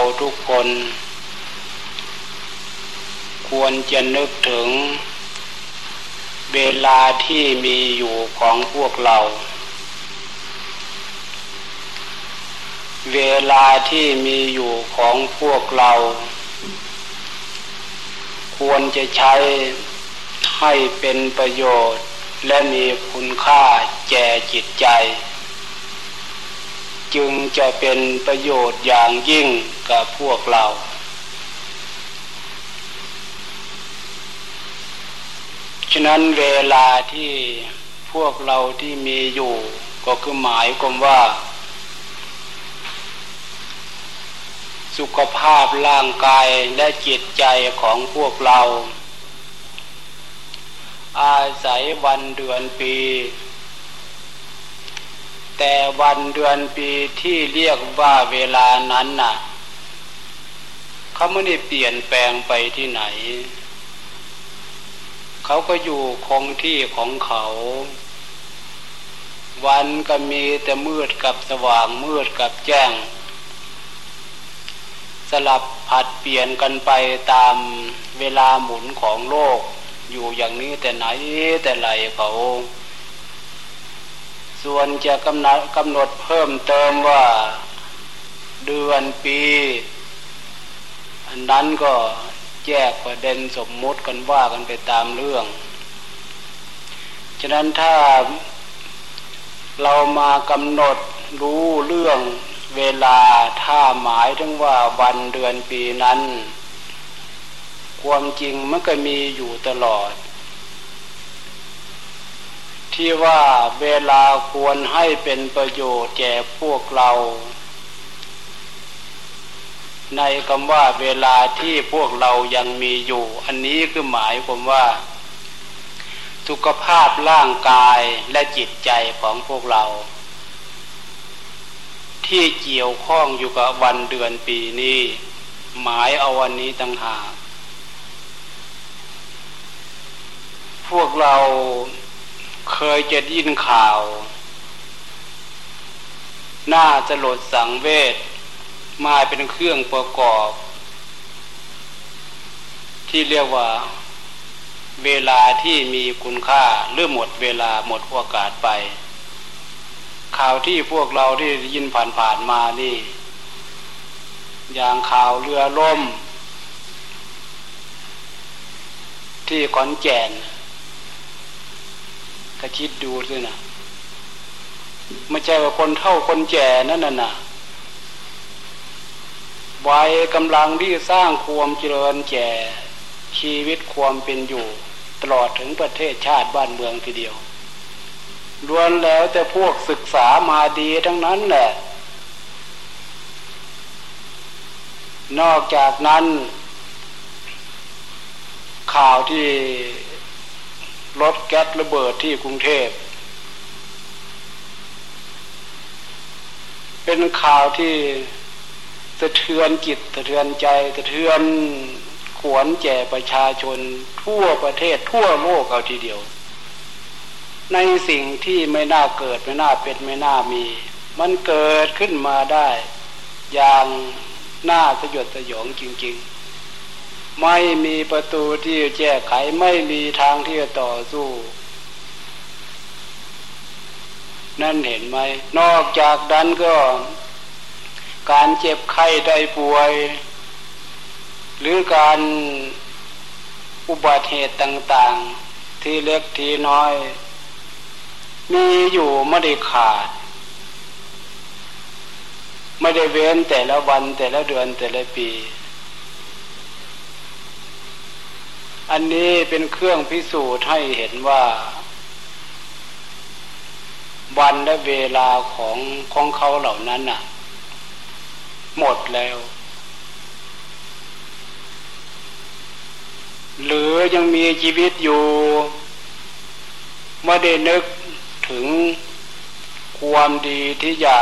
เราทุกคน ควรจะนึกถึง เวลาที่มีอยู่ของพวกเรา เวลาที่มีอยู่ของพวกเรา ควรจะใช้ให้เป็นประโยชน์และมีคุณค่าแก่จิตใจ จึงจะเป็นประโยชน์อย่างยิ่งกับพวกเรา ฉะนั้นเวลาที่พวกเราที่มีอยู่ก็คือหมายความว่า สุขภาพร่างกายและจิตใจของพวกเรา อาศัยวันเดือนปี แต่วันเดือนปีที่เรียกว่าเวลานั้นน่ะเขาไม่ได้เปลี่ยนแปลงไปที่ไหน เขาก็อยู่คงที่ของเขา วันก็มีแต่มืดกับสว่างมืดกับแจ้ง สลับผัดเปลี่ยนกันไปตามเวลาหมุนของโลก อยู่อย่างนี้แต่ไหนแต่ไรเขา ส่วนจะกำหนดกำหนดเพิ่มเติมว่าเดือนปี อันนั้นก็แยกประเด็นสมมุติกันว่ากันไปตามเรื่อง ฉะนั้นถ้าเรามากำหนดรู้เรื่องเวลาถ้าหมายถึงว่าวันเดือนปีนั้น ความจริงมันก็มีอยู่ตลอด ที่ว่าเวลาควรให้เป็นประโยชน์แก่พวกเรา ในคำว่าเวลาที่พวกเรายังมีอยู่ อันนี้คือหมายความว่า สุขภาพร่างกายและจิตใจของพวกเรา ที่เกี่ยวข้องอยู่กับวันเดือนปีนี้ หมายเอาวันนี้ต่างหากพวกเรา เคยจะยินข่าวน่าจะหลดสังเวชมาเป็นเครื่องประกอบ ที่เรียกว่าเวลาที่มีคุณค่าเรื่อหมดเวลาหมดโอกาสไป ข่าวที่พวกเราที่ยินผ่านๆมานี่ อย่างข่าวเรือล่ม ที่ขอนแก่น ก็คิดดูด้วยนะไม่ใช่ว่าคนเท่าคนแก่นั่นน่ะวัยกำลังที่สร้างความเจริญแก่ชีวิตความเป็นอยู่ ตลอดถึงประเทศชาติบ้านเมืองทีเดียวล้วนแล้วแต่พวกศึกษามาดีทั้งนั้นแหละ นอกจากนั้น ข่าวที่ รถแก๊สระเบิดที่กรุงเทพ เป็นข่าวที่สะเทือนจิตสะเทือนใจสะเทือนขวนแก่ประชาชนทั่วประเทศทั่วโลกเอาทีเดียว ในสิ่งที่ไม่น่าเกิดไม่น่าเป็นไม่น่ามี มันเกิดขึ้นมาได้ อย่างน่าสยดสยองจริง ๆ ไม่มีประตูที่จะแก้ไขไม่มีทางที่จะต่อสู้ นั่นเห็นไหม นอกจากนั้นก็ การเจ็บไข้ได้ป่วย หรือการอุบัติเหตุต่างๆ ที่เล็กที่น้อย มีอยู่ไม่ได้ขาด ไม่ได้เว้นแต่ละวันแต่ละเดือนแต่ละปี อันนี้เป็นเครื่องพิสูจน์ให้เห็นว่า วันและเวลาของของเขาเหล่านั้นน่ะ หมดแล้ว หรือยังมีชีวิตอยู่ไม่ได้นึกถึงความดีที่จะ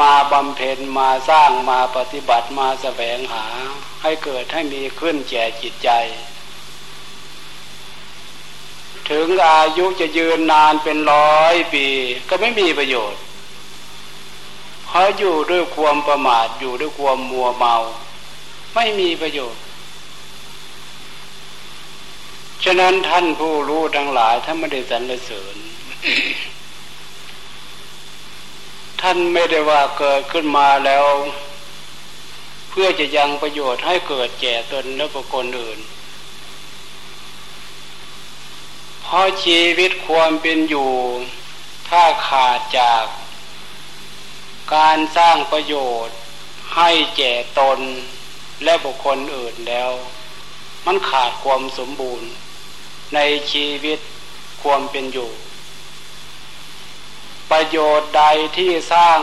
มาบำเพ็ญมาสร้างมาปฏิบัติมาแสวงหา ให้เกิดให้มีขึ้นแก่จิตใจ ถึงอายุจะยืนนานเป็นร้อยปี ก็ไม่มีประโยชน์เพเพราะอยู่ด้วยความประมาทอยู่ด้วยความมัวเมา ไม่มีประโยชน์ ฉะนั้นท่านผู้รู้ทั้งหลายท่านไม่ได้สรรเสริญท่านไม่ได้ว่าเกิดขึ้นมาแล้ว เพื่อจะยังประโยชน์ให้เกิดแก่ตนและบุคคลอื่น เพราะชีวิตความเป็นอยู่ ถ้าขาดจาก การสร้างประโยชน์ให้แก่ตนและบุคคลอื่นแล้ว มันขาดความสมบูรณ์ ในชีวิตความเป็นอยู่ ประโยชน์ใดที่สร้าง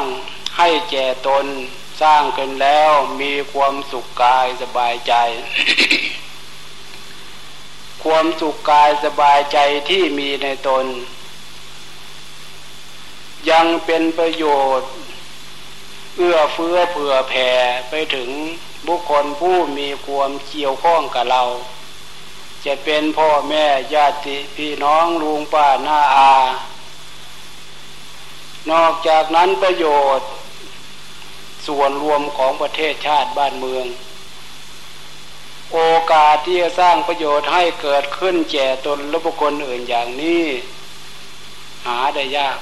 ให้แก่ตน สร้างขึ้นแล้วมีความสุขกายสบายใจ ความสุขกายสบายใจที่มีในตน ยังเป็นประโยชน์เอื้อเฟื้อเผื่อแผ่ไปถึงบุคคลผู้มีความเกี่ยวข้องกับเรา จะเป็นพ่อแม่ญาติพี่น้องลุงป้าหน้าอา นอกจากนั้นประโยชน์ ส่วนรวมของประเทศชาติบ้านเมือง โอกาสที่จะสร้างประโยชน์ให้เกิดขึ้นแก่ตนและบุคคลอื่นอย่างนี้ หาได้ยาก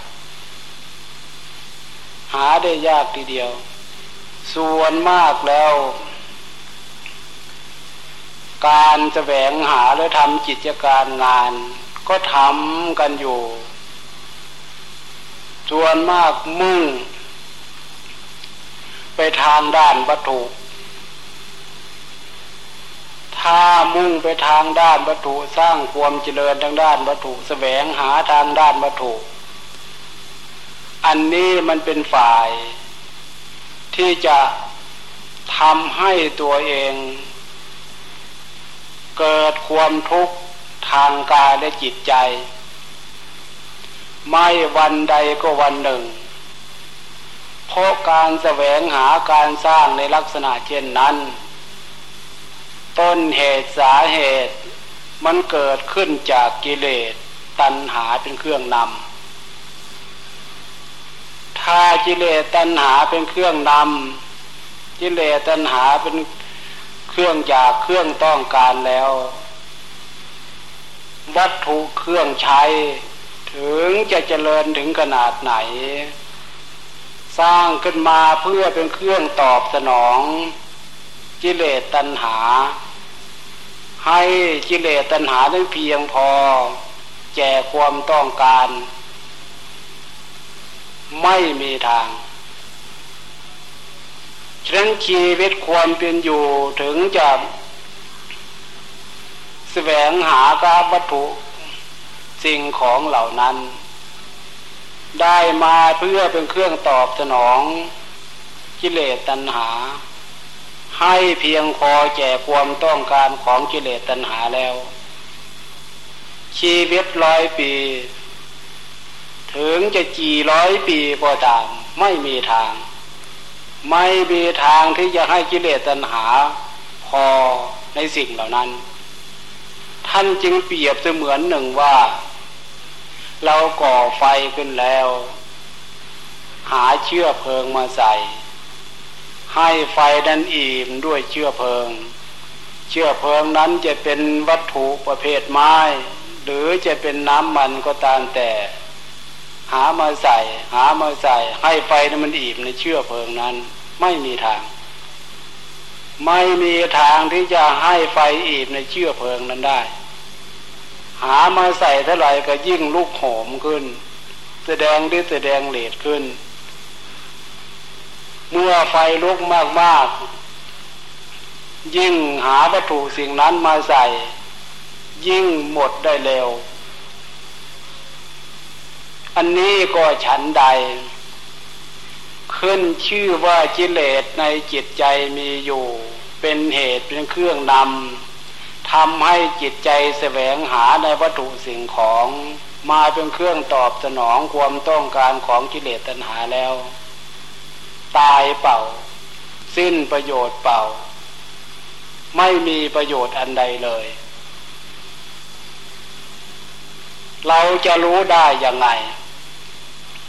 หาได้ยากทีเดียว ส่วนมากแล้ว การแสวงหาหรือทำกิจการงาน ก็ทำกันอยู่ ส่วนมากมุ่ง ไปทางด้านวัตถุ ถ้ามุ่งไปทางด้านวัตถุสร้างความเจริญทางด้านวัตถุแสวงหาทางด้านวัตถุ อันนี้มันเป็นฝ่าย ที่จะทำให้ตัวเอง เกิดความทุกข์ทางกายและจิตใจ ไม่วันใดก็วันหนึ่ง เพราะการแสวงหาการสร้างในลักษณะเช่นนั้น ต้นเหตุสาเหตุ มันเกิดขึ้นจากกิเลสตัณหาเป็นเครื่องนำถ้ากิเลสตัณหาเป็นเครื่องนำกิเลสตัณหาเป็นเครื่องอยากเครื่องต้องการแล้ว วัตถุเครื่องใช้ ถึงจะเจริญถึงขนาดไหน สร้างขึ้นมาเพื่อเป็นเครื่องตอบสนองกิเลสตัณหา ให้กิเลสตัณหาได้เพียงพอ แก่ความต้องการ ไม่มีทางฉะนั้นชีวิตความเป็นอยู่ถึงจะแสวงหากาวัตถุสิ่งของเหล่านั้น ได้มาเพื่อเป็นเครื่องตอบสนองกิเลสตัณหา ให้เพียงพอแก่ความต้องการของกิเลสตัณหาแล้ว ชีวิตร้อยปี ถึงจะกี่ร้อยปีก็ตาม ไม่มีทาง ไม่มีทางที่จะให้กิเลสตัณหา พอในสิ่งเหล่านั้น ท่านจึงเปรียบเสมือนหนึ่งว่า เราก่อไฟขึ้นแล้ว หาเชื้อเพลิงมาใส่ ให้ไฟนั้นอิ่มด้วยเชื้อเพลิง เชื้อเพลิงนั้นจะเป็นวัตถุประเภทไม้ หรือจะเป็นน้ำมันก็ตามแต่ หามาใส่ หามาใส่ ให้ไฟนั้นมันอิ่มในเชื่อเพลิงนั้น ไม่มีทาง ไม่มีทางที่จะให้ไฟอิ่มในเชื่อเพลิงนั้นได้ หามาใส่เท่าไหร่ก็ยิ่งลุกโหมขึ้น แสดงที่แสดงเลดขึ้น เมื่อไฟลุกมากๆ ยิ่งหาวัตถุสิ่งนั้นมาใส่ ยิ่งหมดได้เร็ว อันนี้ก็ฉันใด ขึ้นชื่อว่ากิเลสในจิตใจมีอยู่ เป็นเหตุเป็นเครื่องนำ ทำให้จิตใจแสวงหาในวัตถุสิ่งของมาเป็นเครื่องตอบสนองความต้องการของกิเลสตัณหาแล้ว ตายเป่า สิ้นประโยชน์เป่า ไม่มีประโยชน์อันใดเลย เราจะรู้ได้ยังไง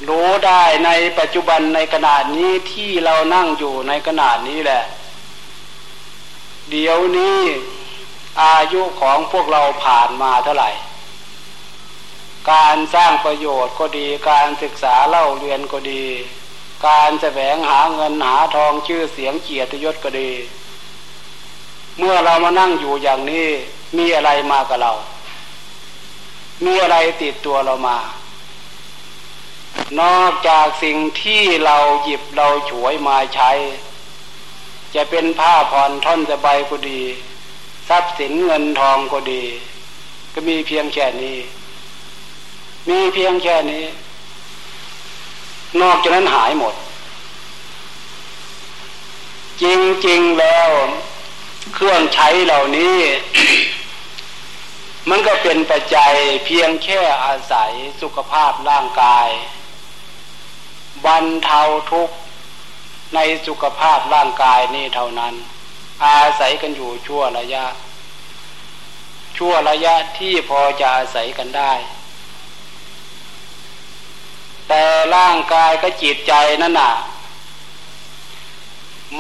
รู้ได้ในปัจจุบันในขณะนี้ที่เรานั่งอยู่ในขณะนี้แหละ เดี๋ยวนี้ อายุของพวกเราผ่านมาเท่าไหร่ การสร้างประโยชน์ก็ดี การศึกษาเล่าเรียนก็ดี การแสวงหาเงินหาทองชื่อเสียงเกียรติยศก็ดี เมื่อเรามานั่งอยู่อย่างนี้ มีอะไรมากับเรา มีอะไรติดตัวเรามา นอกจากสิ่งที่เราหยิบเราฉวยมาใช้ จะเป็นผ้าผ่อนท่อนสบายก็ดี ทรัพย์สินเงินทองก็ดี ก็มีเพียงแค่นี้ มีเพียงแค่นี้ นอกจากนั้นหายหมด จริงๆแล้ว เครื่องใช้เหล่านี้ มันก็เป็นปัจจัยเพียงแค่อาศัยสุขภาพร่างกายบรรเทาทุกข์ในสุขภาพร่างกายนี่เท่านั้น อาศัยกันอยู่ชั่วระยะ ชั่วระยะที่พอจะอาศัยกันได้ แต่ร่างกายกับจิตใจนั่นน่ะ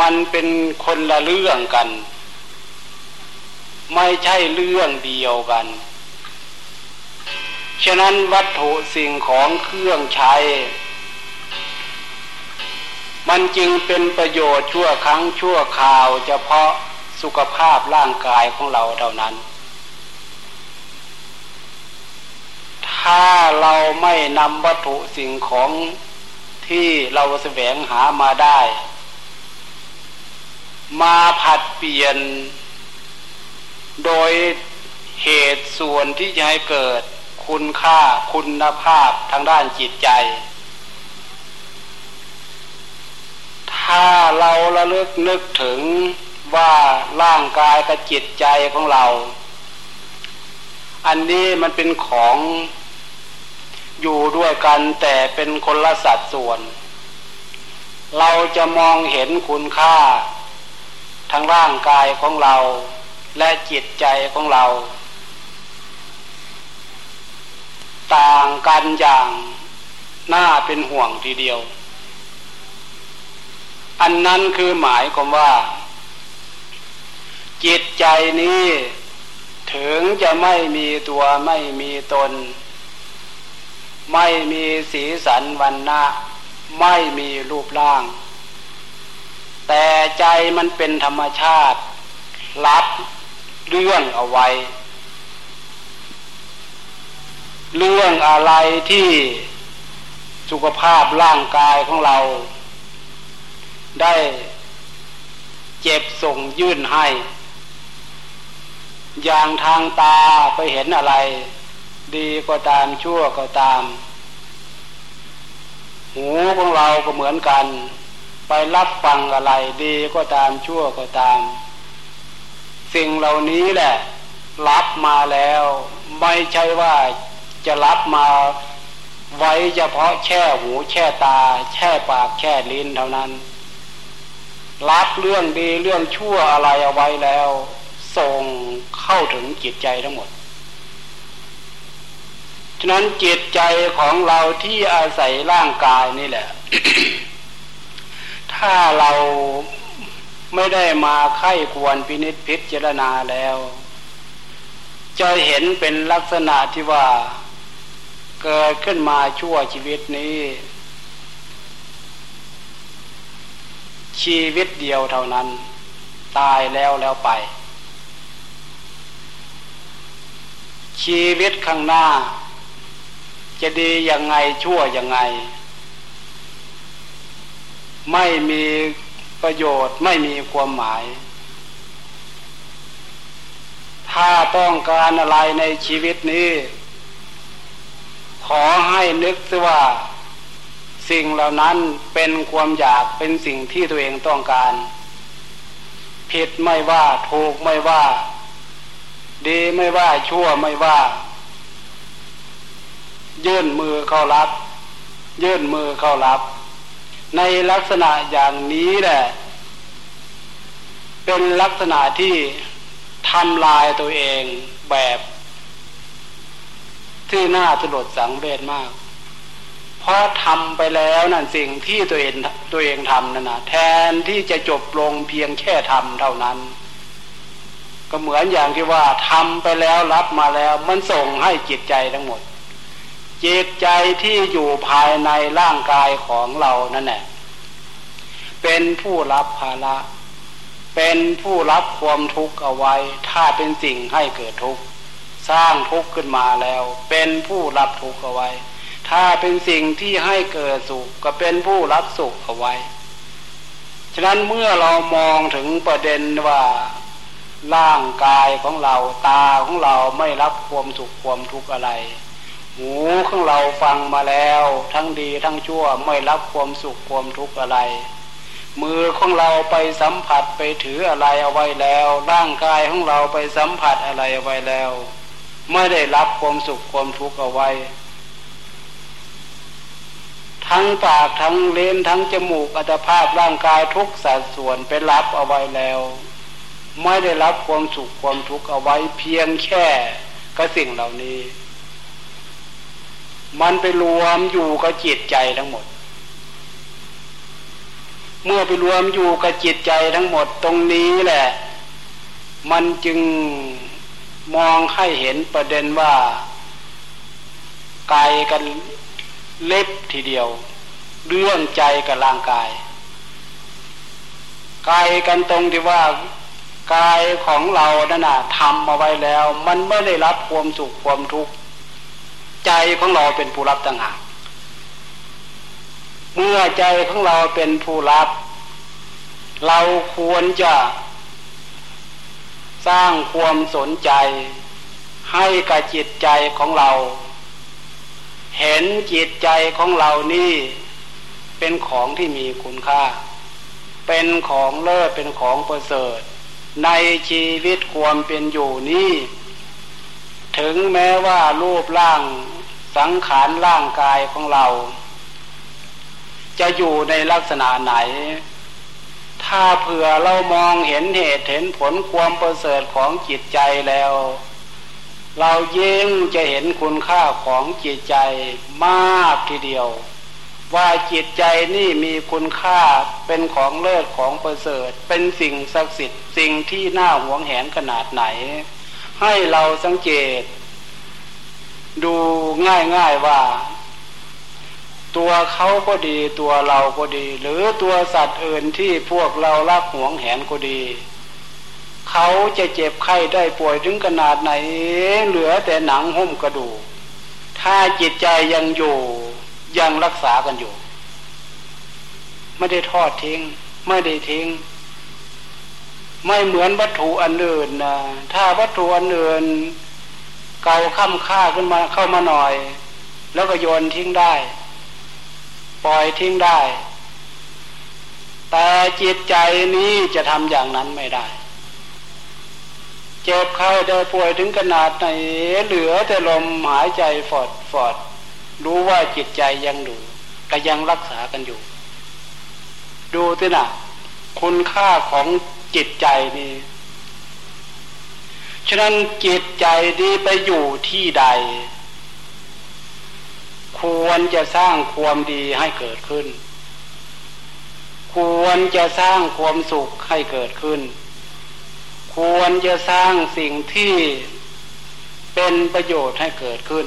มันเป็นคนละเรื่องกัน ไม่ใช่เรื่องเดียวกัน ฉะนั้นวัตถุสิ่งของเครื่องใช้ มันจึงเป็นประโยชน์ชั่วครั้งชั่วคราวเฉพาะสุขภาพร่างกายของเราเท่านั้น ถ้าเราไม่นำวัตถุสิ่งของที่เราแสวงหามาได้ มาผัดเปลี่ยน โดยเหตุส่วนที่จะให้เกิดคุณค่าคุณภาพทางด้านจิตใจ ถ้าเราระลึกนึกถึงว่าร่างกายกับจิตใจของเรา อันนี้มันเป็นของอยู่ด้วยกันแต่เป็นคนละสัดส่วน เราจะมองเห็นคุณค่า ทั้งร่างกายของเราและจิตใจของเรา ต่างกันอย่างน่าเป็นห่วงทีเดียว อันนั้นคือหมายความว่า จิตใจนี้ถึงจะไม่มีตัวไม่มีตน ไม่มีสีสันวันนะไม่มีรูปร่าง แต่ใจมันเป็นธรรมชาติ รับเรื่องเอาไว้ เรื่องอะไรที่สุขภาพร่างกายของเรา ได้เจ็บส่งยื่นให้ อย่างทางตาไปเห็นอะไร ดีก็ตามชั่วก็ตาม หูของเราก็เหมือนกัน ไปรับฟังอะไร ดีก็ตามชั่วก็ตาม สิ่งเหล่านี้แหละ รับมาแล้ว ไม่ใช่ว่าจะรับมาไว้เฉพาะแช่หูแช่ตา แช่ปากแช่ลิ้นเท่านั้น รับเรื่องดีเรื่องชั่วอะไรเอาไว้แล้วส่งเข้าถึงจิตใจทั้งหมด ฉะนั้นจิตใจของเราที่อาศัยร่างกายนี่แหละ ถ้าเราไม่ได้มาไข้ควรพินิษพิจารณาแล้ว จะเห็นเป็นลักษณะที่ว่า เกิดขึ้นมาชั่วชีวิตนี้ ชีวิตเดียวเท่านั้น ตายแล้วแล้วไป ชีวิตข้างหน้า จะดียังไงชั่วยังไง ไม่มีประโยชน์ไม่มีความหมาย ถ้าต้องการอะไรในชีวิตนี้ ขอให้นึกว่า สิ่งเหล่านั้นเป็นความอยากเป็นสิ่งที่ตัวเองต้องการ ผิดไม่ว่าถูกไม่ว่า ดีไม่ว่าชั่วไม่ว่า ยื่นมือเข้ารับ ยื่นมือเข้ารับ ในลักษณะอย่างนี้แหละ เป็นลักษณะที่ทำลายตัวเองแบบ ที่น่าสลดสังเวชมาก เพราะทำไปแล้วนั่นสิ่งที่ตัวเองตัวเองทำนั่นนะแทนที่จะจบลงเพียงแค่ทำเท่านั้น ก็เหมือนอย่างที่ว่าทำไปแล้วรับมาแล้ว มันส่งให้จิตใจทั้งหมด จิตใจที่อยู่ภายในร่างกายของเรานั่นแหละเป็นผู้รับภาระเป็นผู้รับความทุกข์เอาไว้ ถ้าเป็นสิ่งให้เกิดทุกข์ สร้างทุกข์ขึ้นมาแล้ว เป็นผู้รับทุกข์เอาไว้ ถ้าเป็นสิ่งที่ให้เกิดสุขก็เป็นผู้รับสุขเอาไว้ ฉะนั้นเมื่อเรามองถึงประเด็นว่าร่างกายของเราตาของเราไม่รับความสุขความทุกข์อะไร หูของเราฟังมาแล้ว ทั้งดีทั้งชั่วไม่รับความสุขความทุกข์อะไร มือของเราไปสัมผัสไปถืออะไรเอาไว้แล้ว ร่างกายของเราไปสัมผัสอะไรเอาไว้แล้ว ไม่ได้รับความสุขความทุกข์เอาไว้ ทั้งปากทั้งเลนทั้งจมูกอัตภาพร่างกายทุกสัดส่วนไปรับเอาไว้แล้ว ไม่ได้รับความสุขความทุกข์เอาไว้เพียงแค่ก็สิ่งเหล่านี้ มันไปรวมอยู่กับจิตใจทั้งหมด เมื่อไปรวมอยู่กับจิตใจทั้งหมดตรงนี้แหละ มันจึงมองให้เห็นประเด็นว่าไกลกัน เล็บทีเดียว เรื่องใจกับร่างกายไกลกันตรงที่ว่ากายของเรานั่นน่ะทำมาไว้แล้ว มันไม่ได้รับความสุขความทุกข์ใจของเราเป็นผู้รับต่างหากเมื่อใจของเราเป็นผู้รับ เราควรจะ สร้างความสนใจ ให้กับจิตใจของเรา เห็นจิตใจของเรานี่ เป็นของที่มีคุณค่า เป็นของเลิศเป็นของประเสริฐ ในชีวิตความเป็นอยู่นี้ ถึงแม้ว่ารูปร่างสังขารร่างกายของเรา จะอยู่ในลักษณะไหน ถ้าเผื่อเรามองเห็นเหตุเห็นผลความประเสริฐของจิตใจแล้ว เรายิ่งจะเห็นคุณค่าของจิตใจมากทีเดียว ว่าจิตใจนี่มีคุณค่าเป็นของเลิศของประเสริฐ เป็นสิ่งศักดิ์สิทธิ์สิ่งที่น่าหวงแหนขนาดไหน ให้เราสังเกต ดูง่ายๆว่า ตัวเขาก็ดีตัวเราก็ดี หรือตัวสัตว์อื่นที่พวกเราลักหวงแหนก็ดี เขาจะเจ็บไข้ได้ป่วยถึงขนาดไหน เหลือแต่หนังหุ้มกระดูก ถ้าจิตใจยังอยู่ยังรักษากันอยู่ ไม่ได้ทอดทิ้ง ไม่ได้ทิ้ง ไม่เหมือนวัตถุอันอื่นนะถ้าวัตถุอันอื่นเก่าค่ำค่าขึ้นมาเข้ามาหน่อย แล้วก็โยนทิ้งได้ ปล่อยทิ้งได้ แต่จิตใจนี้จะทำอย่างนั้นไม่ได้ เจ็บไข้ได้ป่วยถึงขนาดไหนเหลือแต่ลมหายใจฟอดฟอด รู้ว่าจิตใจยังดูก็ยังรักษากันอยู่ ดูสินะคุณค่าของจิตใจนี้ฉะนั้นจิตใจนี้ไปอยู่ที่ใด ควรจะสร้างความดีให้เกิดขึ้น ควรจะสร้างความสุขให้เกิดขึ้น ควรจะสร้างสิ่งที่เป็นประโยชน์ให้เกิดขึ้น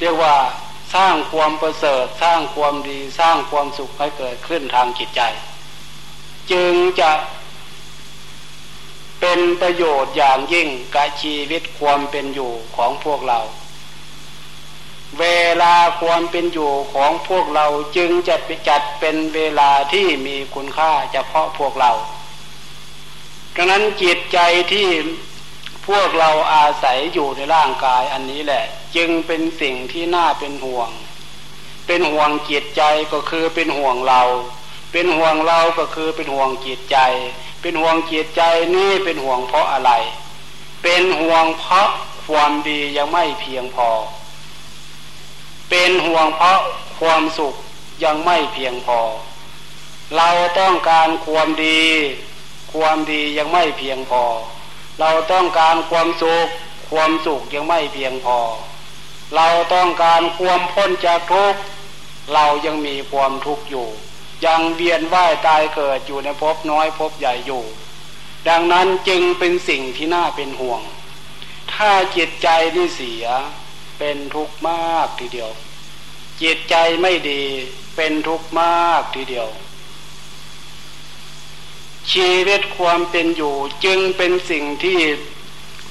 เรียกว่าสร้างความประเสริฐสร้างความดีสร้างความสุขให้เกิดขึ้นทางจิตใจ จึงจะเป็นประโยชน์อย่างยิ่งกับชีวิตความเป็นอยู่ของพวกเรา เวลาความเป็นอยู่ของพวกเราจึงจะไปจัดเป็นเวลาที่มีคุณค่าเฉพาะพวกเรา ดังนั้นจิตใจที่พวกเราอาศัยอยู่ในร่างกายอันนี้แหละ จึงเป็นสิ่งที่น่าเป็นห่วง เป็นห่วงจิตใจก็คือเป็นห่วงเรา เป็นห่วงเราก็คือเป็นห่วงจิตใจ เป็นห่วงจิตใจนี่เป็นห่วงเพราะอะไร เป็นห่วงเพราะความดียังไม่เพียงพอ เป็นห่วงเพราะความสุขยังไม่เพียงพอ เราต้องการความดี ความดียังไม่เพียงพอ เราต้องการความสุข ความสุขยังไม่เพียงพอ เราต้องการความพ้นจากทุกข์เรายังมีความทุกข์อยู่ ยังเวียนว่ายตายเกิดอยู่ในภพน้อยภพใหญ่อยู่ ดังนั้นจึงเป็นสิ่งที่น่าเป็นห่วง ถ้าจิตใจนี่เสียเป็นทุกข์มากทีเดียว จิตใจไม่ดีเป็นทุกข์มากทีเดียว ชีวิตความเป็นอยู่จึงเป็นสิ่งที่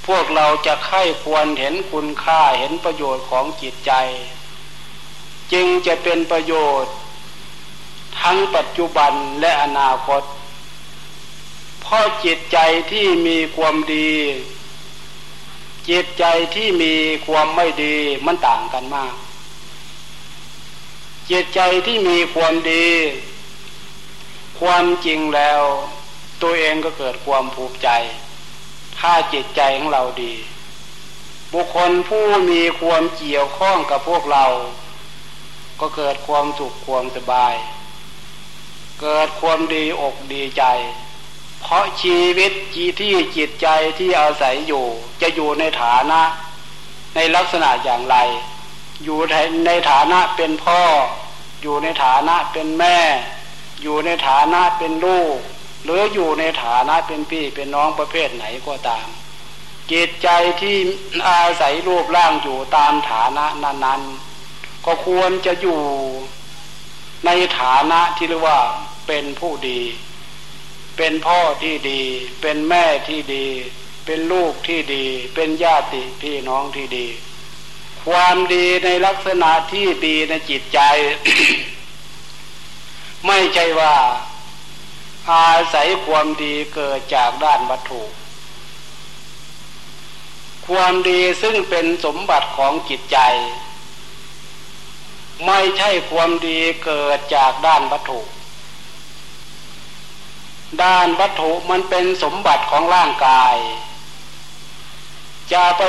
พวกเราจะไข้ควรเห็นคุณค่าเห็นประโยชน์ของจิตใจ จึงจะเป็นประโยชน์ ทั้งปัจจุบันและอนาคต เพราะจิตใจที่มีความดี จิตใจที่มีความไม่ดีมันต่างกันมาก จิตใจที่มีความดี ความจริงแล้ว ตัวเองก็เกิดความภูมิใจ ถ้าจิตใจของเราดี บุคคลผู้มีความเกี่ยวข้องกับพวกเรา ก็เกิดความสุขความสบาย เกิดความดีอกดีใจ เพราะชีวิตจีที่จิตใจที่อาศัยอยู่ จะอยู่ในฐานะ ในลักษณะอย่างไร อยู่ในฐานะเป็นพ่อ อยู่ในฐานะเป็นแม่ อยู่ในฐานะเป็นลูก หรืออยู่ในฐานะเป็นพี่เป็นน้องประเภทไหนก็ตาม จิตใจที่อาศัยรูปร่างอยู่ตามฐานะนั้นๆ ก็ควรจะอยู่ในฐานะที่เรียกว่าเป็นผู้ดี เป็นพ่อที่ดี เป็นแม่ที่ดี เป็นลูกที่ดี เป็นญาติพี่น้องที่ดี ความดีในลักษณะที่ดีในจิตใจ ไม่ใช่ว่า อาศัยความดีเกิดจากด้านวัตถุ ความดีซึ่งเป็นสมบัติของจิตใจ ไม่ใช่ความดีเกิดจากด้านวัตถุ ด้านวัตถุมันเป็นสมบัติของร่างกาย จะไป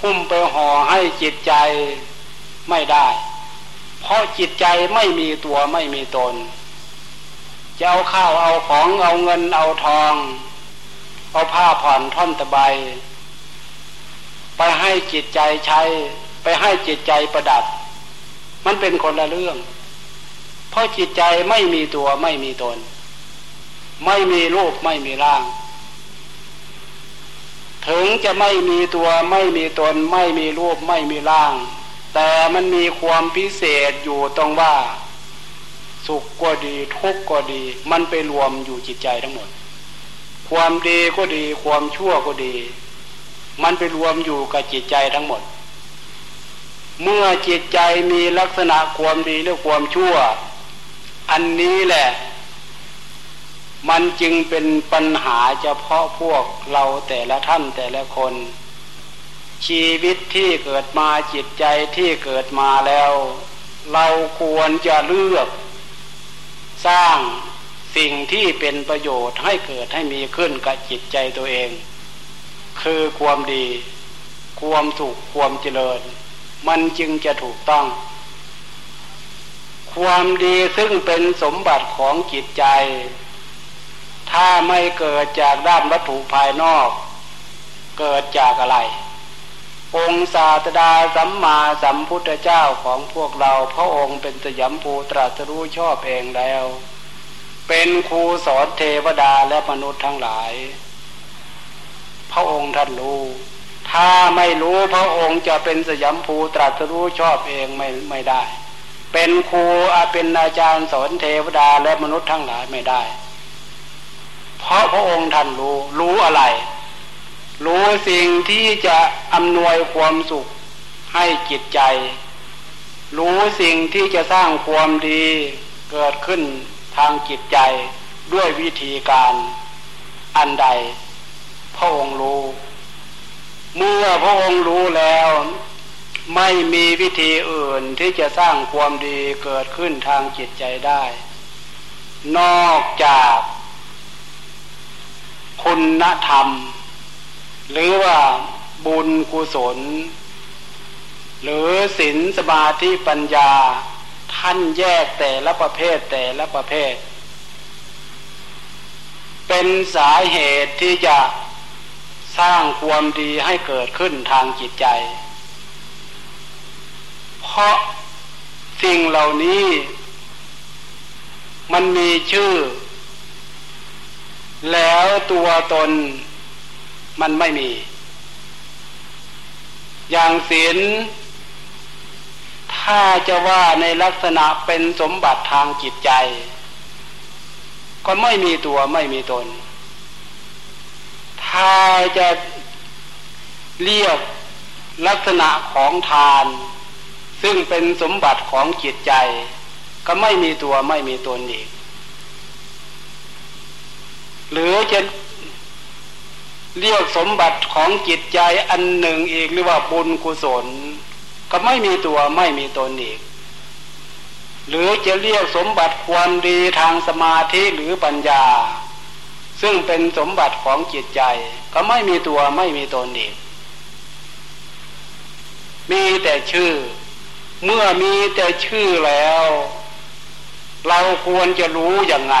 พุ่มไปห่อให้จิตใจไม่ได้ เพราะจิตใจไม่มีตัวไม่มีตน จะเอาข้าวเอาของเอาเงินเอาทอง เอาผ้าผ่อนท่อนตะไบไปให้จิตใจใช้ ไปให้จิตใจประดับ มันเป็นคนละเรื่อง เพราะจิตใจไม่มีตัวไม่มีตน ไม่มีรูปไม่มีร่าง ถึงจะไม่มีตัวไม่มีตน ไม่มีรูปไม่มีร่าง แต่มันมีความพิเศษอยู่ตรงว่า สุขก็ดีทุกข์ก็ดี มันไปรวมอยู่จิตใจทั้งหมด ความดีก็ดี ความชั่วก็ดี มันไปรวมอยู่กับจิตใจทั้งหมด เมื่อจิตใจมีลักษณะความดีหรือความชั่ว อันนี้แหละ มันจึงเป็นปัญหาเฉพาะพวกเราแต่ละท่านแต่ละคน ชีวิตที่เกิดมาจิตใจที่เกิดมาแล้วเราควรจะเลือก สร้างสิ่งที่เป็นประโยชน์ให้เกิดให้มีขึ้นกับจิตใจตัวเอง คือความดี ความสุขความเจริญ มันจึงจะถูกต้อง ความดีซึ่งเป็นสมบัติของจิตใจ ถ้าไม่เกิดจากด้านวัตถุภายนอก เกิดจากอะไร องค์ศาสดาสัมมาสัมพุทธเจ้าของพวกเราพระองค์เป็นสยามภูตรัสรู้ชอบเองแล้ว เป็นครูสอนเทวดาและมนุษย์ทั้งหลาย พระองค์ท่านรู้ ถ้าไม่รู้พระองค์จะเป็นสยามภูตรัสรู้ชอบเองไม่ไม่ได้ เป็นครูอาเป็นอาจารย์สอนเทวดาและมนุษย์ทั้งหลายไม่ได้ เพราะพระองค์ท่านรู้รู้อะไร รู้สิ่งที่จะอำนวยความสุขให้จิตใจ รู้สิ่งที่จะสร้างความดีเกิดขึ้นทางจิตใจด้วยวิธีการอันใด พระองค์รู้ เมื่อพระองค์รู้แล้ว ไม่มีวิธีอื่นที่จะสร้างความดีเกิดขึ้นทางจิตใจได้ นอกจาก คุณธรรม หรือว่าบุญกุศล หรือศีลสมาธิปัญญา ท่านแยกแต่ละประเภทแต่ละประเภท เป็นสาเหตุที่จะสร้างความดีให้เกิดขึ้นทางจิตใจ เพราะสิ่งเหล่านี้มันมีชื่อ แล้วตัวตน มันไม่มี อย่างศีลถ้าจะว่าในลักษณะเป็นสมบัติทางจิตใจ ก็ไม่มีตัวไม่มีตน ถ้าจะเรียกลักษณะของทาน ซึ่งเป็นสมบัติของจิตใจ ก็ไม่มีตัวไม่มีตนอีก หรือจะ เรียกสมบัติของจิตใจอันหนึ่งอีกหรือว่าบุญกุศล ก็ไม่มีตัวไม่มีตนอีก หรือจะเรียกสมบัติความดีทางสมาธิหรือปัญญา ซึ่งเป็นสมบัติของจิตใจ ก็ไม่มีตัวไม่มีตนอีก มีแต่ชื่อ เมื่อมีแต่ชื่อแล้ว เราควรจะรู้อย่างไง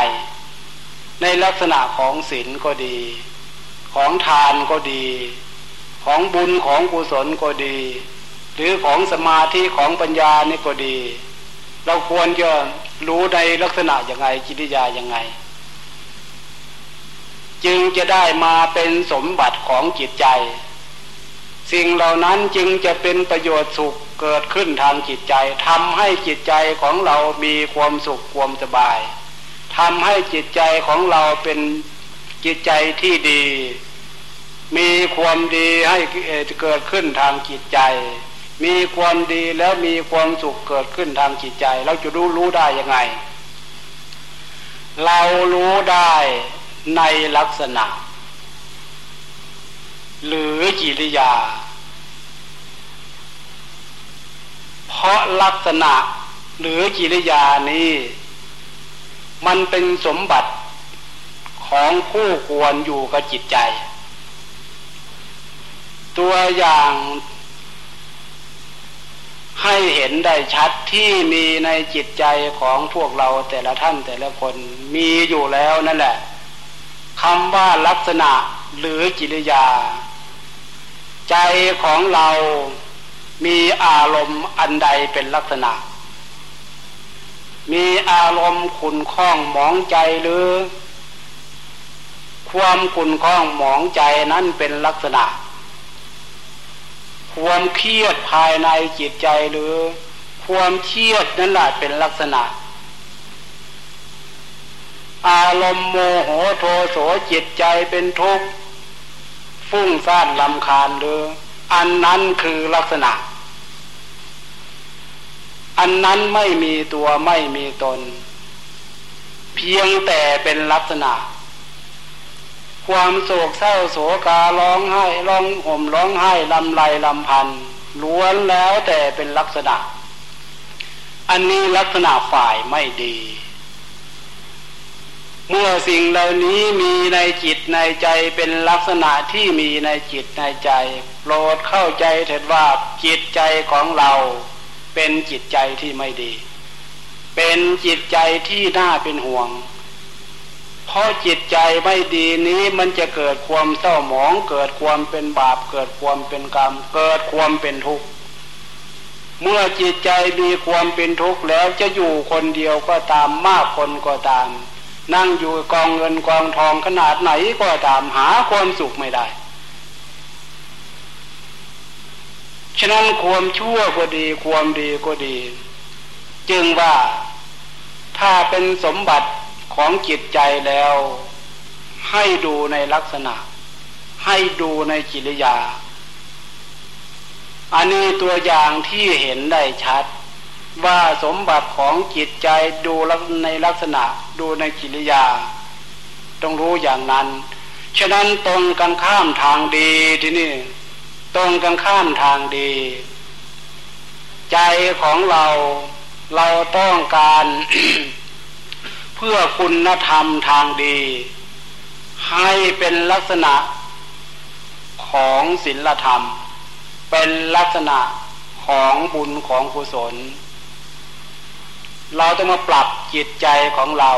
ในลักษณะของศีลก็ดี ของทานก็ดี ของบุญของกุศลก็ดี หรือของสมาธิของปัญญานี่ก็ดี เราควรจะรู้ในลักษณะย่างไงจิตยาย่างไง จึงจะได้มาเป็นสมบัติของจิตใจ สิ่งเหล่านั้นจึงจะเป็นประโยชน์สุขเกิดขึ้นทางจิตใจทำให้จิตใจของเรามีความสุขความสบายทำให้จิตใจของเราเป็น จิตใจที่ดี มีความดีให้เกิดขึ้นทางจิตใจ มีความดีแล้วมีความสุขเกิดขึ้นทางจิตใจ เราจะรู้รู้ได้ยังไง เรารู้ได้ในลักษณะ หรือกิริยา เพราะลักษณะหรือกิริยานี้ มันเป็นสมบัติ ของผู้ควรอยู่กับจิตใจ ตัวอย่างให้เห็นได้ชัดที่มีในจิตใจของพวกเราแต่ละท่านแต่ละคนมีอยู่แล้วนั่นแหละคำว่าลักษณะหรือกิริยา ใจของเรามีอารมณ์อันใดเป็นลักษณะ มีอารมณ์ขุนข้องหมองใจหรือ ความขุนข้องหมองใจนั้นเป็นลักษณะ ความเครียดภายในจิตใจหรือ ความเครียดนั่นแหละเป็นลักษณะ อารมณ์โมโหโทโสจิตใจเป็นทุกข์ฟุ้งซ่านลำคาญหรือ อันนั้นคือลักษณะ อันนั้นไม่มีตัวไม่มีตน เพียงแต่เป็นลักษณะ ความโศกเศร้าโศการ้องไห้ร้องห่มร้องไห้ลำไรลำพันล้วนแล้วแต่เป็นลักษณะ อันนี้ลักษณะฝ่ายไม่ดี เมื่อสิ่งเหล่านี้มีในจิตในใจเป็นลักษณะที่มีในจิตในใจ โปรดเข้าใจเถิดว่าจิตใจของเราเป็นจิตใจที่ไม่ดี เป็นจิตใจที่น่าเป็นห่วง เพราะจิตใจไม่ดีนี้มันจะเกิดความเศร้าหมอง เกิดความเป็นบาป เกิดความเป็นกรรม เกิดความเป็นทุกข์เมื่อจิตใจมีความเป็นทุกข์แล้วจะอยู่คนเดียวก็ตามมากคนก็ตาม นั่งอยู่กองเงินกองทองขนาดไหนก็ตามหาความสุขไม่ได้ ฉะนั้นความชั่วก็ดีความดีก็ดี จึงว่าถ้าเป็นสมบัติ ของจิตใจแล้ว ให้ดูในลักษณะ ให้ดูในกิริยา อันนี้ตัวอย่างที่เห็นได้ชัด ว่าสมบัติของจิตใจดูในลักษณะ ดูในกิริยา ต้องรู้อย่างนั้น ฉะนั้นตรงกันข้ามทางดีที่นี่ตรงกันข้ามทางดี ใจของเราเราต้องการ พื่อคุณธรรมทางดี ให้เป็นลักษณะของศีลธรรม เป็นลักษณะของบุญของกุศล เราต้องมาปรับจิตใจของเรา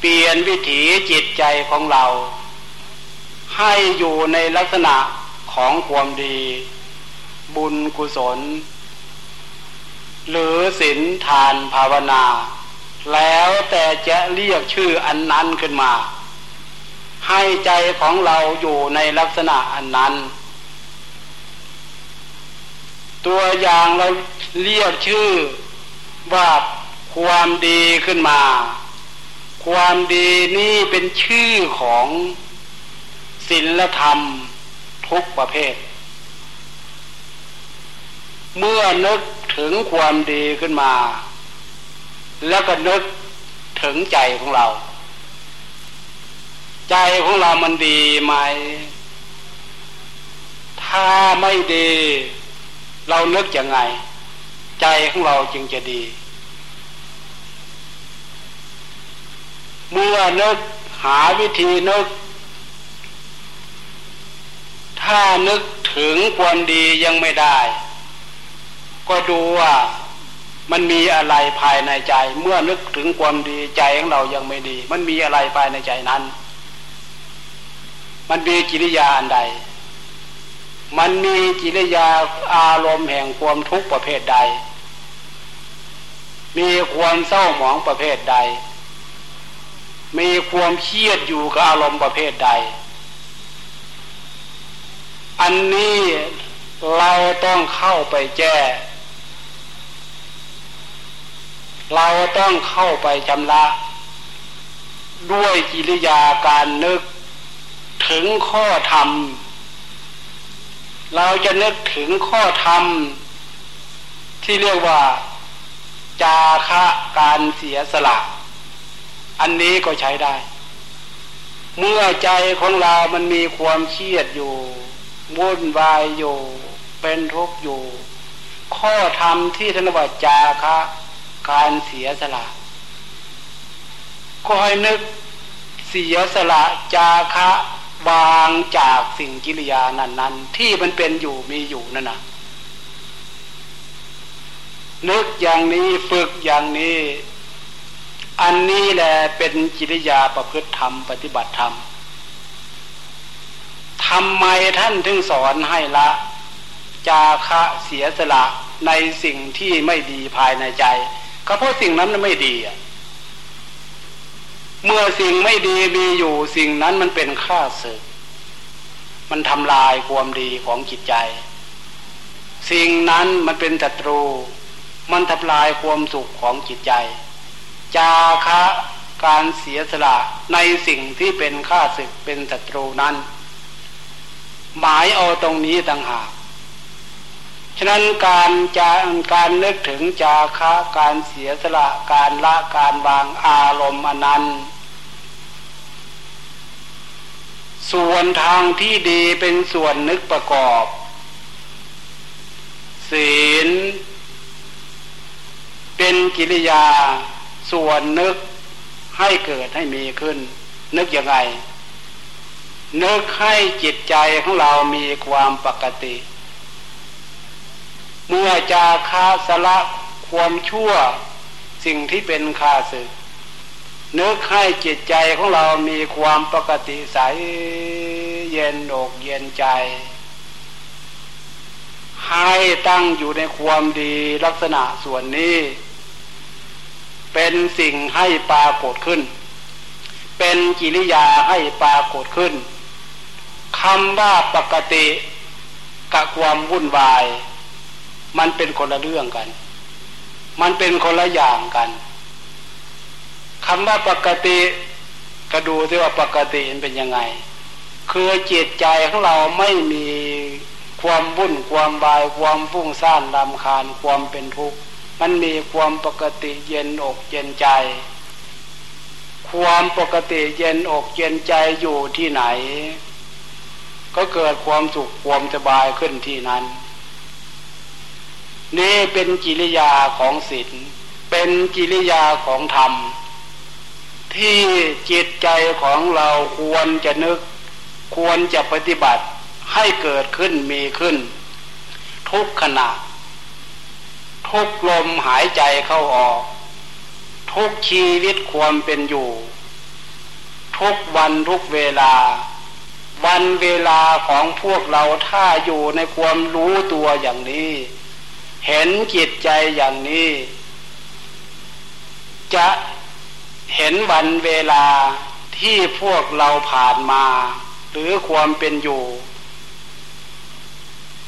เปลี่ยนวิถีจิตใจของเรา ให้อยู่ในลักษณะของความดี บุญกุศล หรือศีลทานภาวนา แล้วแต่จะเรียกชื่ออันนั้นขึ้นมา ให้ใจของเราอยู่ในลักษณะอันนั้น ตัวอย่างเราเรียกชื่อว่าความดีขึ้นมา ความดีนี่เป็นชื่อของศีลธรรมทุกประเภท เมื่อนึกถึงความดีขึ้นมา แล้วก็นึกถึงใจของเรา ใจของเรามันดีไหม ถ้าไม่ดี เรานึกยังไง ใจของเราจึงจะดี เมื่อนึกหาวิธีนึก ถ้านึกถึงความดียังไม่ได้ ก็ดูว่า มันมีอะไรภายในใจ เมื่อนึกถึงความดีใจของเรายังไม่ดี มันมีอะไรภายในใจนั้น มันมีกิริยาอันใด มันมีกิริยาอารมณ์แห่งความทุกข์ประเภทใด มีความเศร้าหมองประเภทใด มีความเครียดอยู่กับอารมณ์ประเภทใด อันนี้เราต้องเข้าไปแก้ เราต้องเข้าไปชำระ ด้วยกิริยาการนึกถึงข้อธรรม เราจะนึกถึงข้อธรรม ที่เรียกว่า จาคะการเสียสละ อันนี้ก็ใช้ได้ เมื่อใจของเรามันมีความเครียดอยู่วุ่นวายอยู่ เป็นทุกข์อยู่ ข้อธรรมที่ท่านว่าจาคะ การเสียสละก็ให้นึกเสียสละจาคะบางจากสิ่งกิริยานั้นนั้นที่มันเป็นอยู่มีอยู่นั่นนะนึกอย่างนี้ฝึกอย่างนี้ อันนี้แหละเป็นกิริยาประพฤติธรรมปฏิบัติธรรมทำไมท่านถึงสอนให้ละ จาคะเสียสละในสิ่งที่ไม่ดีภายในใจ ก็เพราะสิ่งนั้นมันไม่ดีอะเมื่อสิ่งไม่ดีมีอยู่สิ่งนั้นมันเป็นข้าศึก มันทำลายความดีของจิตใจ สิ่งนั้นมันเป็นศัตรู มันทำลายความสุขของจิตใจ จาคะการเสียสละในสิ่งที่เป็นข้าศึกเป็นศัตรูนั้น หมายเอาตรงนี้ต่างหาก ฉะนั้นการจาการนึกถึงจาคะการเสียสละการละการวางอารมณ์อนันต์ส่วนทางที่ดีเป็นส่วนนึกประกอบ ศีล เป็นกิริยา ส่วนนึกให้เกิดให้มีขึ้น นึกยังไง นึกให้จิตใจของเรามีความปกติ เมื่อจาคาสละความชั่ว สิ่งที่เป็นข้าศึกนึกให้จิตใจของเรามีความปกติใสเย็นอกเย็นใจ ให้ตั้งอยู่ในความดีลักษณะส่วนนี้ เป็นสิ่งให้ปรากฏขึ้น เป็นกิริยาให้ปรากฏขึ้นคำว่าปกติกับความวุ่นวาย มันเป็นคนละเรื่องกัน มันเป็นคนละอย่างกันคำว่าปกติก็ดูที่ว่าปกติเป็นยังไง คือจิตใจของเราไม่มีความวุ่นความบาย ความฟุ้งซ่านลำคาญความเป็นทุกข์มันมีความปกติเย็นอกเย็นใจ ความปกติเย็นอกเย็นใจอยู่ที่ไหน ก็เกิดความสุขความสบายขึ้นที่นั้น นี่เป็นกิริยาของศีลเป็นกิริยาของธรรม ที่จิตใจของเราควรจะนึก ควรจะปฏิบัติให้เกิดขึ้นมีขึ้น ทุกขณะ ทุกลมหายใจเข้าออก ทุกชีวิตความเป็นอยู่ ทุกวันทุกเวลา วันเวลาของพวกเราถ้าอยู่ในความรู้ตัวอย่างนี้ เห็นจิตใจอย่างนี้ จะเห็นวันเวลาที่พวกเราผ่านมา หรือความเป็นอยู่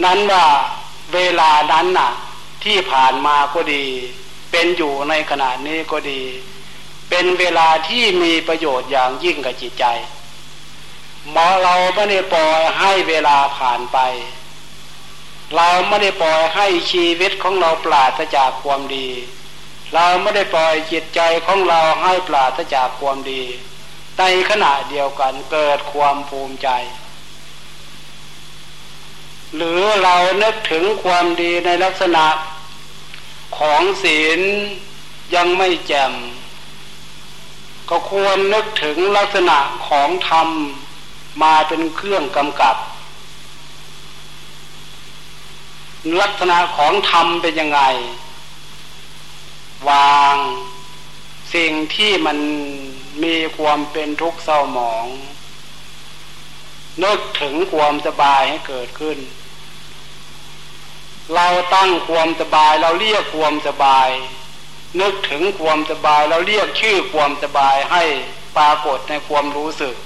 นั้นว่าเวลานั้นน่ะ ที่ผ่านมาก็ดี เป็นอยู่ในขณะนี้ก็ดี เป็นเวลาที่มีประโยชน์อย่างยิ่งกับจิตใจหมอเราไม่ได้ปล่อยให้เวลาผ่านไป เราไม่ได้ปล่อยให้ชีวิตของเราปราศจากความดี เราไม่ได้ปล่อยจิตใจของเราให้ปราศจากความดี ในขณะเดียวกันเกิดความภูมิใจ หรือเรานึกถึงความดีในลักษณะของศีลยังไม่แจ่ม ก็ควรนึกถึงลักษณะของธรรมมาเป็นเครื่องกำกับ ลักษณะของธรรมเป็นยังไง วางสิ่งที่มันมีความเป็นทุกข์เศร้าหมองนึกถึงความสบายให้เกิดขึ้น เราตั้งความสบายเราเรียกความสบาย นึกถึงความสบายเราเรียกชื่อความสบายให้ปรากฏในความรู้สึก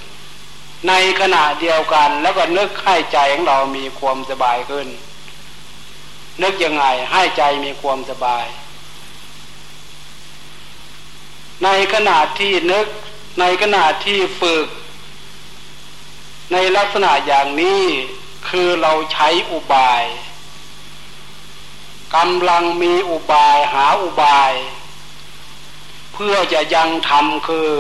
ในขณะเดียวกันแล้วก็นึกให้ใจของเรามีความสบายขึ้น นึกยังไงให้ใจมีความสบาย ในขณะที่นึกในขณะที่ฝึก ในลักษณะอย่างนี้คือเราใช้อุบายกำลังมีอุบายหาอุบาย เพื่อจะยังทำคือ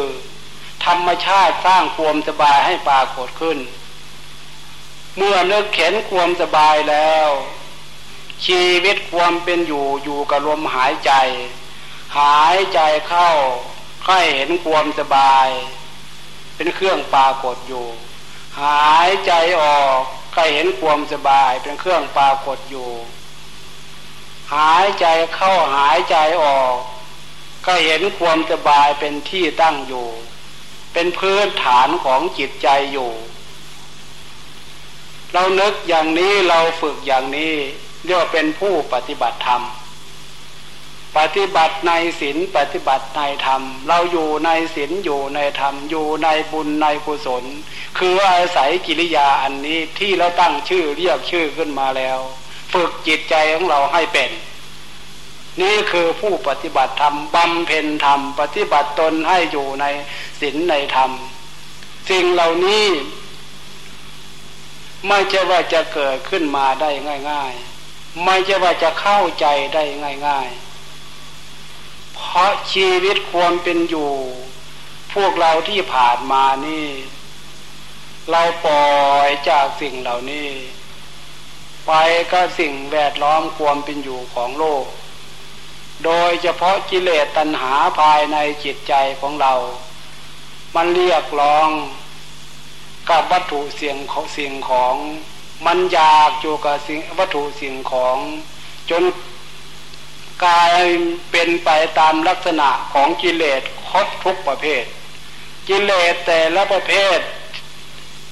ธรรมชาติสร้างความสบายให้ปรากฏขึ้น เมื่อนึกเข็นความสบายแล้ว ชีวิตความเป็นอยู่อยู่กับลมหายใจ หายใจเข้าค่อยเห็นความสบาย เป็นเครื่องปรากฏอยู่ หายใจออกค่อยเห็นความสบาย เป็นเครื่องปรากฏอยู่ หายใจเข้าหายใจออก ก็เห็นความสบายเป็นที่ตั้งอยู่ เป็นพื้นฐานของจิตใจอยู่ เรานึกอย่างนี้เราฝึกอย่างนี้ เรียกว่าเป็นผู้ปฏิบัติธรรม ปฏิบัติในศีลปฏิบัติในธรรม เราอยู่ในศีลอยู่ในธรรม อยู่ในบุญในกุศล คืออาศัยกิริยาอันนี้ที่เราตั้งชื่อเรียกชื่อขึ้นมาแล้ว ฝึกจิตใจของเราให้เป็น นี่คือผู้ปฏิบัติธรรมบำเพ็ญธรรม ปฏิบัติตนให้อยู่ในศีลในธรรม สิ่งเหล่านี้ไม่ใช่ว่าจะเกิดขึ้นมาได้ง่าย ๆ ไม่ใช่ว่าจะเข้าใจได้ง่าย ๆ เพราะชีวิตความเป็นอยู่ พวกเราที่ผ่านมานี่ เราปล่อยจากสิ่งเหล่านี้ ไปก็สิ่งแวดล้อมความเป็นอยู่ของโลก โดยเฉพาะกิเลสตัณหาภายในจิตใจของเรา มันเรียกร้องกับวัตถุเสียงของสิ่งของ มันอยากอยู่กับสิ่งวัตถุสิ่งของจนกลายเป็นไปตามลักษณะของกิเลสคดทุกประเภท กิเลสแต่ละประเภท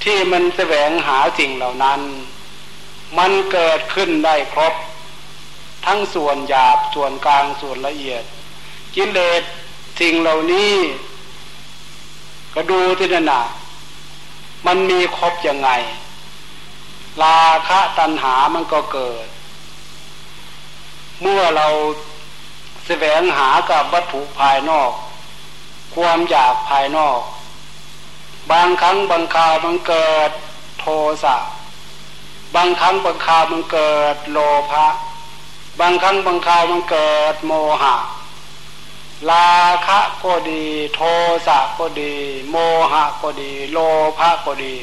ที่มันแสวงหาสิ่งเหล่านั้น มันเกิดขึ้นได้ครบ ทั้งส่วนหยาบส่วนกลางส่วนละเอียด กิเลสสิ่งเหล่านี้ ก็ดูที่นั่นนะมันมีครบยังไง ราคะตัณหามันก็เกิด เมื่อเราแสวงหากับวัตถุภายนอก ความอยากภายนอก บางครั้งบางคราวมันเกิดโทสะบางครั้งบางคราวมันเกิดโลภะบางครั้งบางคราวมันเกิดโมหะลาคะก็ดี โทสะก็ดี โมหะก็ดี โลภะก็ดี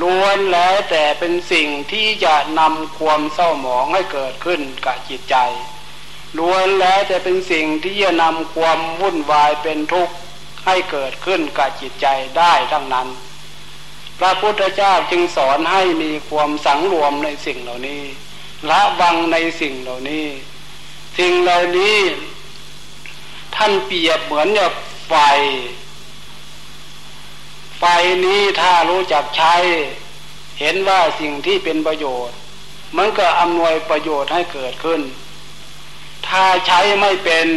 ล้วนแล้วแต่เป็นสิ่งที่จะนำความเศร้าหมองให้เกิดขึ้นกับจิตใจล้วนแล้วแต่เป็นสิ่งที่จะนำความวุ่นวายเป็นทุกข์ให้เกิดขึ้นกับจิตใจได้ทั้งนั้น พระพุทธเจ้าจึงสอนให้มีความสังรวมในสิ่งเหล่านี้ละวังในสิ่งเหล่านี้ สิ่งเหล่านี้ ท่านเปรียบเหมือนเนี่ยไฟ ไฟนี้ถ้ารู้จักใช้ เห็นว่าสิ่งที่เป็นประโยชน์ มันก็อำนวยประโยชน์ให้เกิดขึ้น ถ้าใช้ไม่เป็น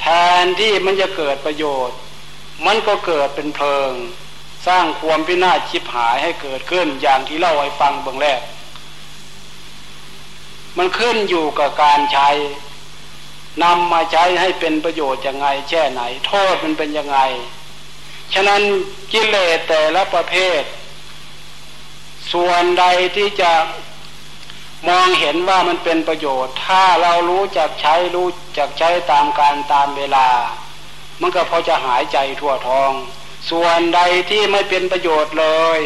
แทนที่มันจะเกิดประโยชน์ มันก็เกิดเป็นเพลิง สร้างความพินาศชิบหายให้เกิดขึ้นอย่างที่เล่าให้ฟังเบื้องแรก มันขึ้นอยู่กับการใช้นำมาใช้ให้เป็นประโยชน์ยังไงแช่ไหน โทษมันเป็นยังไง ฉะนั้นกิเลสแต่ละประเภท ส่วนใดที่จะมองเห็นว่ามันเป็นประโยชน์ ถ้าเรารู้จักใช้รู้จักใช้ตามการตามเวลา มันก็พอจะหายใจทั่วท้อง ส่วนใดที่ไม่เป็นประโยชน์เลย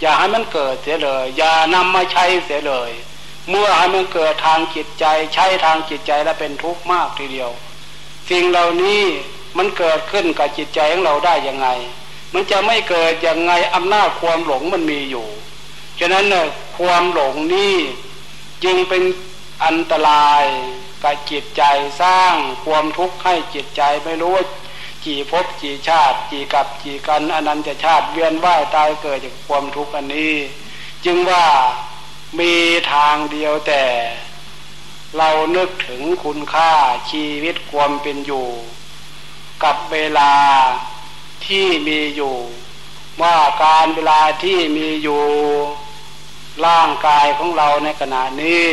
อย่าให้มันเกิดเสียเลย อย่านำมาใช้เสียเลย เมื่อให้มันเกิดทางจิตใจ ใช้ทางจิตใจแล้วเป็นทุกข์มากทีเดียว สิ่งเหล่านี้ มันเกิดขึ้นกับจิตใจของเราได้ยังไง มันจะไม่เกิดยังไงอำนาจความหลงมันมีอยู่ ฉะนั้นเนี่ยความหลงนี่จึงเป็นอันตรายกับจิตใจสร้างความทุกข์ให้จิตใจไม่รู้ว่ากี่ภพกี่ชาติกี่กับกี่กันอนันตชาติเวียนว่ายตายเกิดจากความทุกข์อันนี้ จึงว่ามีทางเดียวแต่ เรานึกถึงคุณค่าชีวิตความเป็นอยู่ กับเวลาที่มีอยู่ ว่าการเวลาที่มีอยู่ ร่างกายของเราในขณะนี้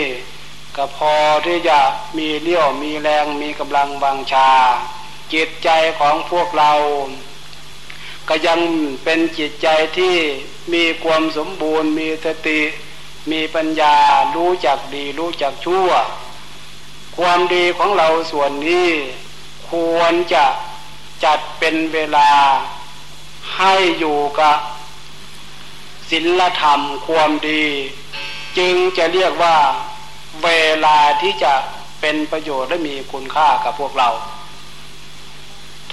ก็พอที่จะมีเลี้ยวมีแรงมีกำลังบางชา จิตใจของพวกเรา ก็ยังเป็นจิตใจที่มีความสมบูรณ์ มีสติ มีปัญญารู้จักดีรู้จักชั่ว ความดีของเราส่วนนี้ควรจะ จัดเป็นเวลาให้อยู่กับศีลธรรมความดี จึงจะเรียกว่าเวลาที่จะเป็นประโยชน์และมีคุณค่ากับพวกเรา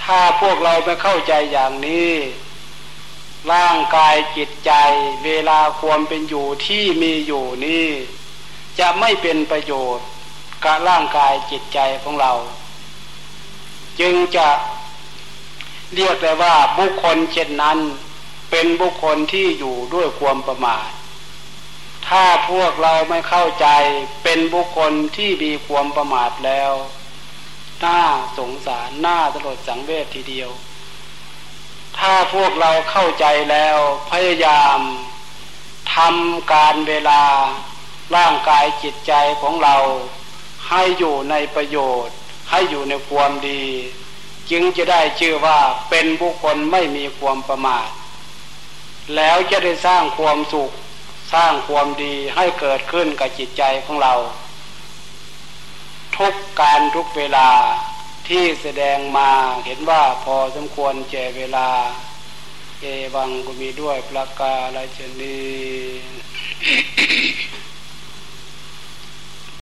ถ้าพวกเราไม่เข้าใจอย่างนี้ ร่างกายจิตใจ เวลาความเป็นอยู่ที่มีอยู่นี้ จะไม่เป็นประโยชน์กับร่างกายจิตใจของเรา จึงจะ เรียกได้ว่าบุคคลเช่นนั้น เป็นบุคคลที่อยู่ด้วยความประมาทถ้าพวกเราไม่เข้าใจเป็นบุคคลที่มีความประมาทแล้วน่าสงสารน่าตลดสังเวชทีเดียว ถ้าพวกเราเข้าใจแล้วพยายามทำการเวลาร่างกายจิตใจของเรา ให้อยู่ในประโยชน์ ให้อยู่ในความดี จึงจะได้ชื่อว่าเป็นบุคคลไม่มีความประมาท แล้วจะได้สร้างความสุข สร้างความดีให้เกิดขึ้นกับจิตใจของเรา ทุกการทุกเวลาที่แสดงมาเห็นว่าพอสมควรเจเวลา เอวังก็มีด้วยประกาศชนี